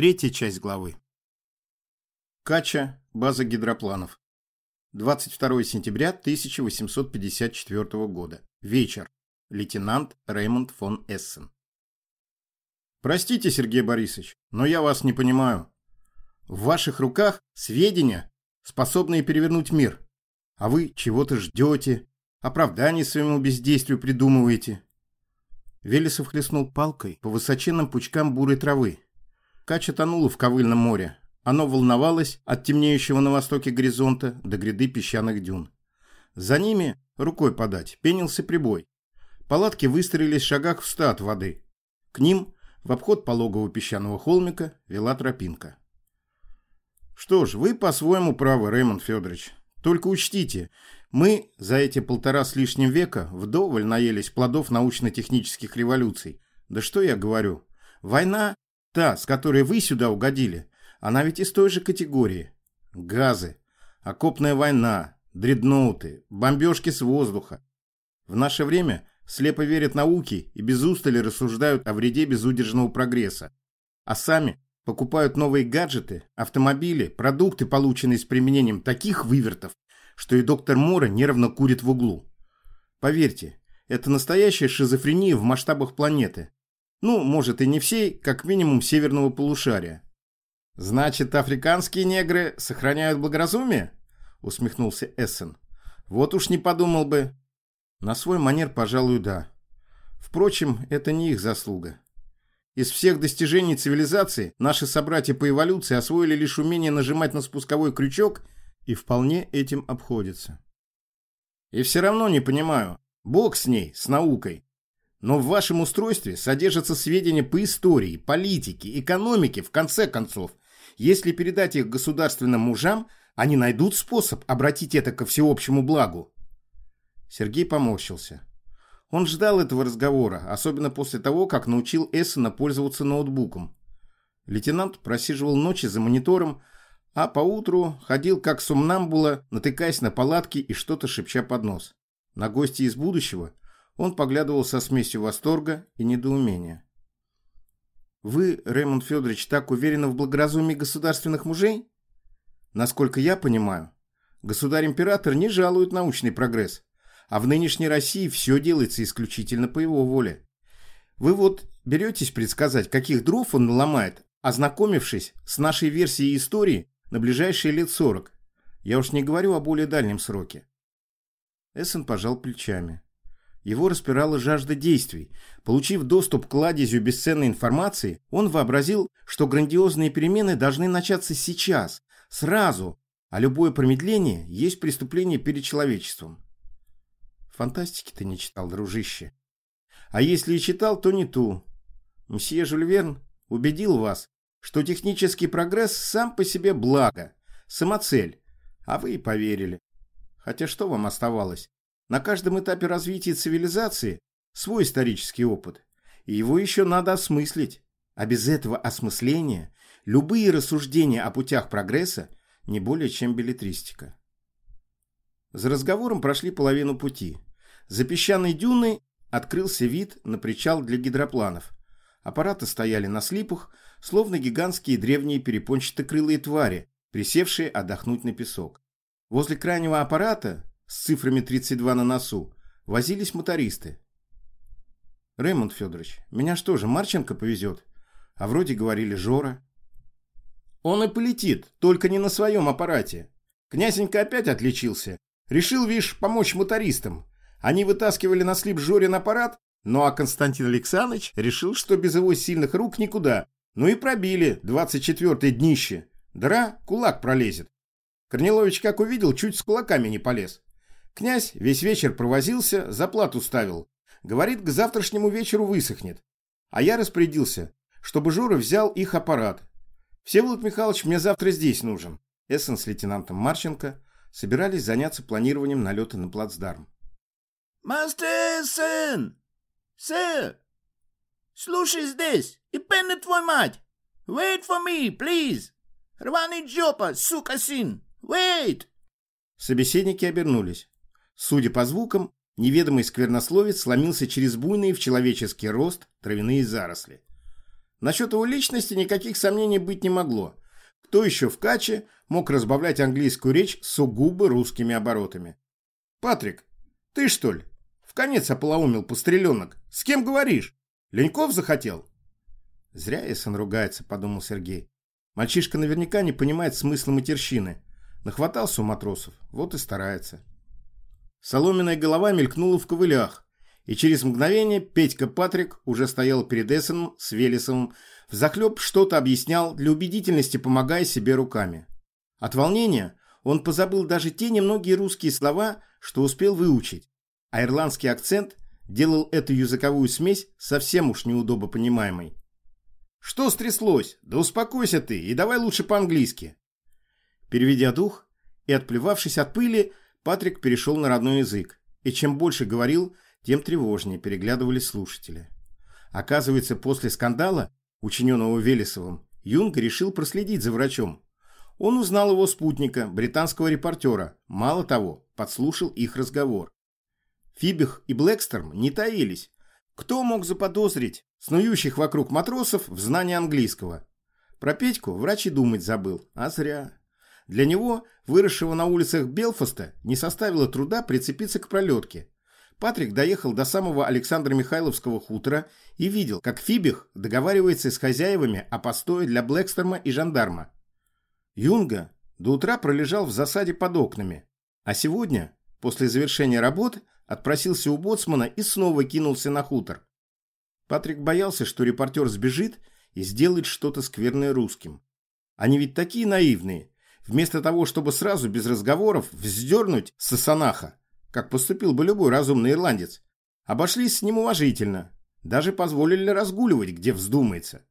Третья часть главы. Кача, база гидропланов. 22 сентября 1854 года. Вечер. Лейтенант Реймонд фон Эссен. Простите, Сергей Борисович, но я вас не понимаю. В ваших руках сведения, способные перевернуть мир. А вы чего-то ждете, оправдание своему бездействию придумываете. Велесов хлестнул палкой по высоченным пучкам бурой травы, Кача тонула в ковыльном море. Оно волновалось от темнеющего на востоке горизонта до гряды песчаных дюн. За ними, рукой подать, пенился прибой. Палатки выстроились в шагах в ста от воды. К ним, в обход пологого песчаного холмика, вела тропинка. Что ж, вы по-своему правы, Реймонд Федорович. Только учтите, мы за эти полтора с лишним века вдоволь наелись плодов научно-технических революций. Да что я говорю. Война Та, с которой вы сюда угодили, она ведь из той же категории. Газы, окопная война, дредноуты, бомбежки с воздуха. В наше время слепо верят науке и без устали рассуждают о вреде безудержного прогресса. А сами покупают новые гаджеты, автомобили, продукты, полученные с применением таких вывертов, что и доктор Мора нервно курит в углу. Поверьте, это настоящая шизофрения в масштабах планеты. Ну, может и не всей, как минимум северного полушария. Значит, африканские негры сохраняют благоразумие? Усмехнулся Эссен. Вот уж не подумал бы. На свой манер, пожалуй, да. Впрочем, это не их заслуга. Из всех достижений цивилизации наши собратья по эволюции освоили лишь умение нажимать на спусковой крючок и вполне этим обходятся. И все равно не понимаю. Бог с ней, с наукой. Но в вашем устройстве содержатся сведения по истории, политике, экономике, в конце концов. Если передать их государственным мужам, они найдут способ обратить это ко всеобщему благу. Сергей поморщился. Он ждал этого разговора, особенно после того, как научил Эссена пользоваться ноутбуком. Лейтенант просиживал ночи за монитором, а поутру ходил как сумнамбула, натыкаясь на палатки и что-то шепча под нос. На гости из будущего он поглядывал со смесью восторга и недоумения. «Вы, Рэймонд Федорович, так уверены в благоразумии государственных мужей? Насколько я понимаю, государь-император не жалует научный прогресс, а в нынешней России все делается исключительно по его воле. Вы вот беретесь предсказать, каких дров он наломает, ознакомившись с нашей версией истории на ближайшие лет сорок. Я уж не говорю о более дальнем сроке. Эссен пожал плечами. Его распирала жажда действий. Получив доступ к кладезю бесценной информации, он вообразил, что грандиозные перемены должны начаться сейчас, сразу, а любое промедление есть преступление перед человечеством. Фантастики ты не читал, дружище. А если и читал, то не ту. Мсье Жюль Верн убедил вас, что технический прогресс сам по себе благо, самоцель, а вы и поверили. Хотя что вам оставалось? На каждом этапе развития цивилизации свой исторический опыт, и его еще надо осмыслить. А без этого осмысления любые рассуждения о путях прогресса не более чем билетристика. За разговором прошли половину пути. За песчаной дюной открылся вид на причал для гидропланов. Аппараты стояли на слипах, словно гигантские древние перепончатокрылые твари, присевшие отдохнуть на песок. Возле крайнего аппарата с цифрами 32 на носу, возились мотористы. Рэймонд Федорович, меня что же, Марченко повезет? А вроде говорили Жора. Он и полетит, только не на своем аппарате. Князенька опять отличился. Решил, видишь, помочь мотористам. Они вытаскивали на слип Жорин аппарат, ну а Константин Александрович решил, что без его сильных рук никуда. Ну и пробили 24-е днище. Дыра, кулак пролезет. Корнилович как увидел, чуть с кулаками не полез. Князь весь вечер провозился, заплату ставил. Говорит, к завтрашнему вечеру высохнет. А я распорядился, чтобы Жора взял их аппарат. Всеволод Михайлович мне завтра здесь нужен. Эссен с лейтенантом Марченко собирались заняться планированием налета на плацдарм. «Мастер Эссен! Сэр! Слушай здесь! И пенна твой мать! Wait for me, please! Рваный джопа, сука сын! Wait!» Собеседники обернулись. Судя по звукам, неведомый сквернословец сломился через буйные в человеческий рост травяные заросли. Насчет его личности никаких сомнений быть не могло. Кто еще в каче мог разбавлять английскую речь сугубо русскими оборотами? «Патрик, ты что ли? В конец ополоумил постреленок. С кем говоришь? Леньков захотел?» «Зря Эссен ругается», — подумал Сергей. «Мальчишка наверняка не понимает смысла матерщины. Нахватался у матросов, вот и старается». Соломенная голова мелькнула в ковылях, и через мгновение Петька Патрик уже стоял перед Эссеном с Велесовым, взахлеб что-то объяснял, для убедительности помогая себе руками. От волнения он позабыл даже те немногие русские слова, что успел выучить, а ирландский акцент делал эту языковую смесь совсем уж неудобно понимаемой. «Что стряслось? Да успокойся ты и давай лучше по-английски». Переведя дух и отплевавшись от пыли, Патрик перешел на родной язык, и чем больше говорил, тем тревожнее переглядывались слушатели. Оказывается, после скандала, учиненного Велесовым, Юнг решил проследить за врачом. Он узнал его спутника, британского репортера, мало того, подслушал их разговор. Фибих и Блэкстерм не таились. Кто мог заподозрить снующих вокруг матросов в знании английского? Про Петьку врач и думать забыл, а зря. Для него, выросшего на улицах Белфаста, не составило труда прицепиться к пролетке. Патрик доехал до самого Александра Михайловского хутора и видел, как Фибих договаривается с хозяевами о постое для Блэкстерма и жандарма. Юнга до утра пролежал в засаде под окнами, а сегодня, после завершения работ, отпросился у боцмана и снова кинулся на хутор. Патрик боялся, что репортер сбежит и сделает что-то скверное русским. Они ведь такие наивные. Вместо того, чтобы сразу без разговоров вздернуть Сасанаха, как поступил бы любой разумный ирландец. Обошлись с ним уважительно, даже позволили разгуливать, где вздумается.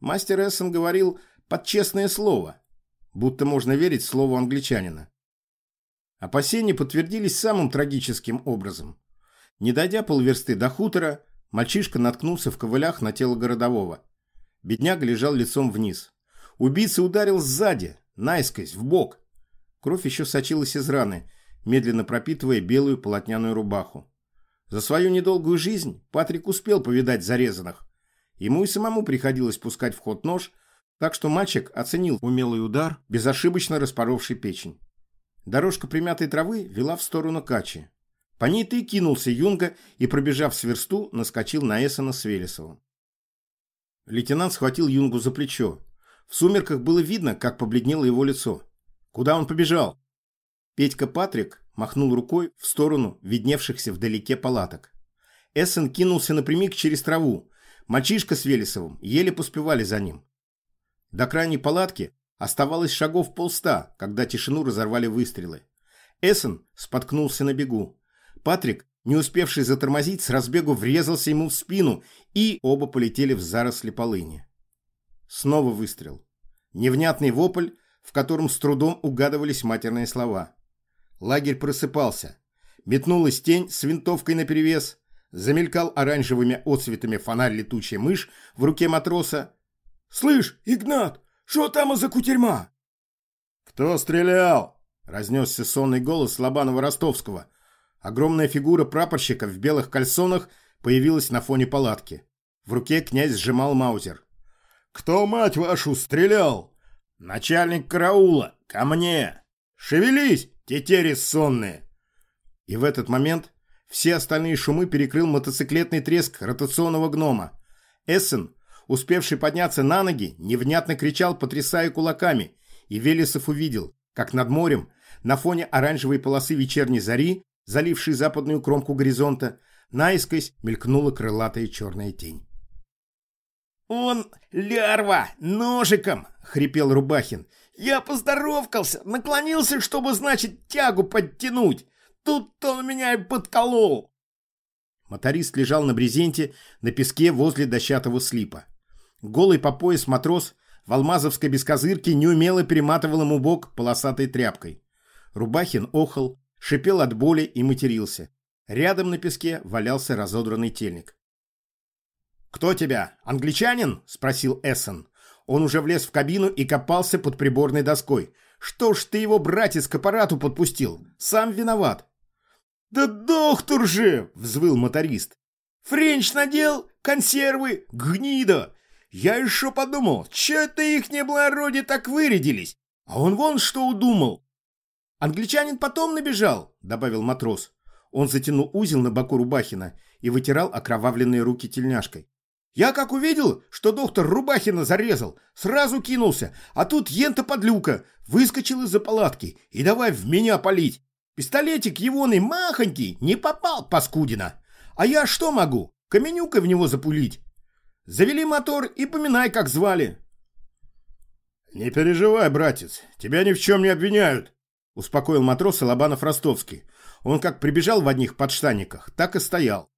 Мастер Эссен говорил под честное слово, будто можно верить слову англичанина. Опасения подтвердились самым трагическим образом. Не дойдя полверсты до хутора, мальчишка наткнулся в ковылях на тело городового. Бедняга лежал лицом вниз. Убийца ударил сзади, наискось, в бок. Кровь еще сочилась из раны, медленно пропитывая белую полотняную рубаху. За свою недолгую жизнь Патрик успел повидать зарезанных. Ему и самому приходилось пускать в ход нож, так что мальчик оценил умелый удар, безошибочно распоровший печень. Дорожка примятой травы вела в сторону Качи. По ней ты кинулся Юнга и, пробежав с версту, наскочил на Эссена с Велесовым. Лейтенант схватил Юнгу за плечо. В сумерках было видно, как побледнело его лицо. Куда он побежал? Петька Патрик махнул рукой в сторону видневшихся вдалеке палаток. Эссен кинулся напрямик через траву. Мальчишка с Велесовым еле поспевали за ним. До крайней палатки оставалось шагов полста, когда тишину разорвали выстрелы. Эссен споткнулся на бегу. Патрик, не успевший затормозить, с разбегу врезался ему в спину, и оба полетели в заросли полыни. Снова выстрел. Невнятный вопль, в котором с трудом угадывались матерные слова. Лагерь просыпался. Метнулась тень с винтовкой наперевес. Замелькал оранжевыми отцветами фонарь летучая мышь в руке матроса. «Слышь, Игнат, что там за кутерьма?» «Кто стрелял?» — разнесся сонный голос Лобанова-Ростовского. Огромная фигура прапорщика в белых кальсонах появилась на фоне палатки. В руке князь сжимал маузер. «Кто, мать вашу, стрелял?» «Начальник караула! Ко мне! Шевелись!» Тетери сонные!» И в этот момент все остальные шумы перекрыл мотоциклетный треск ротационного гнома. Эссен, успевший подняться на ноги, невнятно кричал, потрясая кулаками, и Велесов увидел, как над морем, на фоне оранжевой полосы вечерней зари, залившей западную кромку горизонта, наискось мелькнула крылатая черная тень. «Он лярва! Ножиком!» — хрипел Рубахин. Я поздоровкался, наклонился, чтобы, значит, тягу подтянуть. Тут он меня и подколол. Моторист лежал на брезенте на песке возле дощатого слипа. Голый по пояс матрос в алмазовской бескозырке неумело перематывал ему бок полосатой тряпкой. Рубахин охал, шипел от боли и матерился. Рядом на песке валялся разодранный тельник. «Кто тебя? Англичанин?» – спросил Эссен. Он уже влез в кабину и копался под приборной доской. Что ж ты его, братец, к аппарату подпустил? Сам виноват. «Да доктор же!» — взвыл моторист. «Френч надел? Консервы? Гнида! Я еще подумал, че это их неблагородие так вырядились? А он вон что удумал. Англичанин потом набежал, добавил матрос. Он затянул узел на боку Рубахина и вытирал окровавленные руки тельняшкой. Я как увидел, что доктор Рубахина зарезал, сразу кинулся, а тут ента подлюка выскочил из-за палатки и давай в меня палить. Пистолетик егоный махонький не попал, паскудина. А я что могу? Каменюкой в него запулить. Завели мотор и поминай, как звали. «Не переживай, братец, тебя ни в чем не обвиняют», — успокоил матрос Лобанов Ростовский. Он как прибежал в одних подштанниках, так и стоял.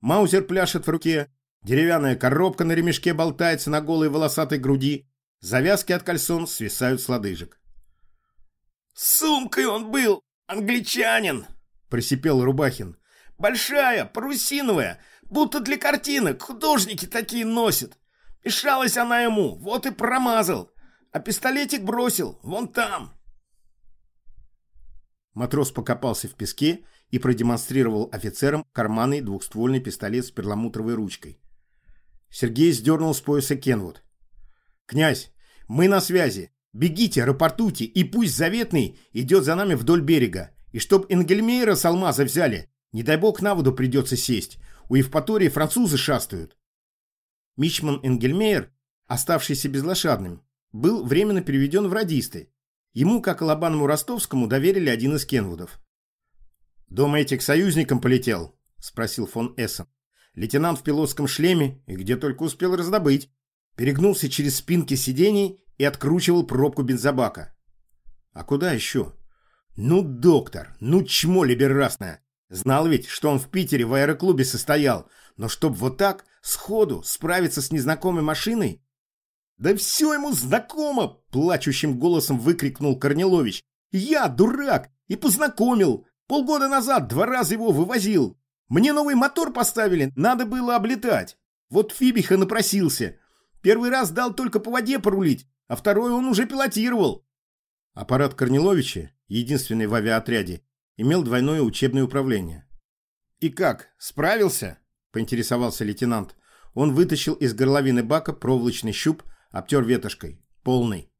Маузер пляшет в руке, деревянная коробка на ремешке болтается на голой волосатой груди, завязки от кальсон свисают с лодыжек. «Сумкой он был, англичанин!» — просипел Рубахин. «Большая, парусиновая, будто для картинок, художники такие носят. Мешалась она ему, вот и промазал, а пистолетик бросил, вон там». Матрос покопался в песке и продемонстрировал офицерам карманный двухствольный пистолет с перламутровой ручкой. Сергей сдернул с пояса Кенвуд. «Князь, мы на связи. Бегите, рапортуйте, и пусть заветный идет за нами вдоль берега. И чтоб Энгельмейра с алмаза взяли. Не дай бог на воду придется сесть. У Евпатории французы шастают». Мичман Энгельмейер, оставшийся безлошадным, был временно переведен в радисты Ему, как и Лобаному Ростовскому, доверили один из Кенвудов. «Думаете, к союзникам полетел?» – спросил фон Эссен. Лейтенант в пилотском шлеме и где только успел раздобыть. Перегнулся через спинки сидений и откручивал пробку бензобака. А куда еще? Ну, доктор, ну чмо либерасное. Знал ведь, что он в Питере в аэроклубе состоял, но чтоб вот так, сходу, справиться с незнакомой машиной, «Да все ему знакомо!» – плачущим голосом выкрикнул Корнилович. «Я, дурак, и познакомил. Полгода назад два раза его вывозил. Мне новый мотор поставили, надо было облетать. Вот Фибиха напросился. Первый раз дал только по воде порулить, а второй он уже пилотировал». Аппарат Корниловича, единственный в авиаотряде, имел двойное учебное управление. «И как, справился?» – поинтересовался лейтенант. Он вытащил из горловины бака проволочный щуп – Обтер ветошкой. Полный.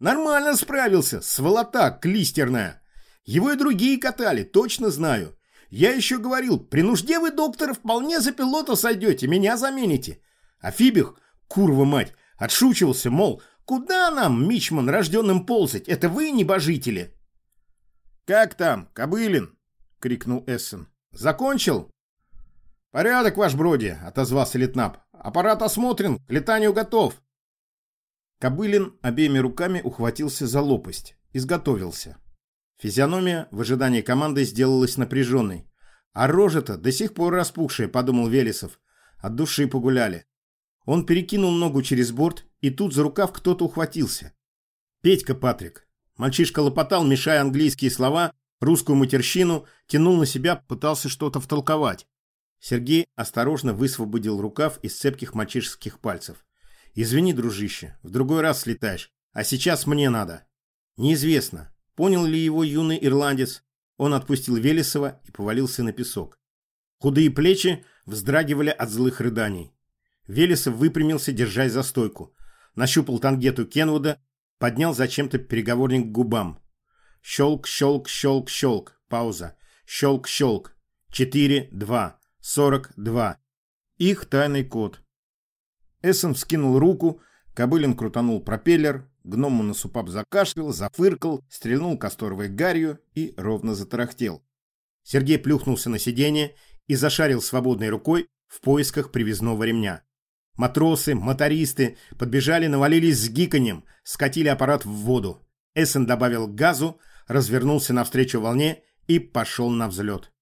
Нормально справился, сволота клистерная. Его и другие катали, точно знаю. Я еще говорил, при нужде вы, доктор, вполне за пилота сойдете, меня замените. А Фибих, курва мать, отшучивался, мол, куда нам, Мичман, рожденным ползать, это вы небожители. «Как там, Кобылин?» — крикнул Эссен. «Закончил?» «Порядок, ваш броди», — отозвался Литнап. «Аппарат осмотрен, к летанию готов». Кобылин обеими руками ухватился за лопасть. Изготовился. Физиономия в ожидании команды сделалась напряженной. А рожа-то до сих пор распухшая, подумал Велесов. От души погуляли. Он перекинул ногу через борт, и тут за рукав кто-то ухватился. Петька Патрик. Мальчишка лопотал, мешая английские слова, русскую матерщину, тянул на себя, пытался что-то втолковать. Сергей осторожно высвободил рукав из цепких мальчишеских пальцев. Извини, дружище, в другой раз слетаешь, а сейчас мне надо. Неизвестно, понял ли его юный ирландец. Он отпустил Велесова и повалился на песок. Худые плечи вздрагивали от злых рыданий. Велесов выпрямился, держась за стойку. Нащупал тангету Кенвуда, поднял зачем-то переговорник к губам. Щелк, щелк, щелк, щелк. Пауза. Щелк, щелк. Четыре, два. Сорок два. Их тайный код. Эссен вскинул руку, Кобылин крутанул пропеллер, гному на супап закашлял, зафыркал, стрельнул касторовой гарью и ровно затарахтел. Сергей плюхнулся на сиденье и зашарил свободной рукой в поисках привязного ремня. Матросы, мотористы подбежали, навалились с гиканьем, скатили аппарат в воду. Эссен добавил газу, развернулся навстречу волне и пошел на взлет.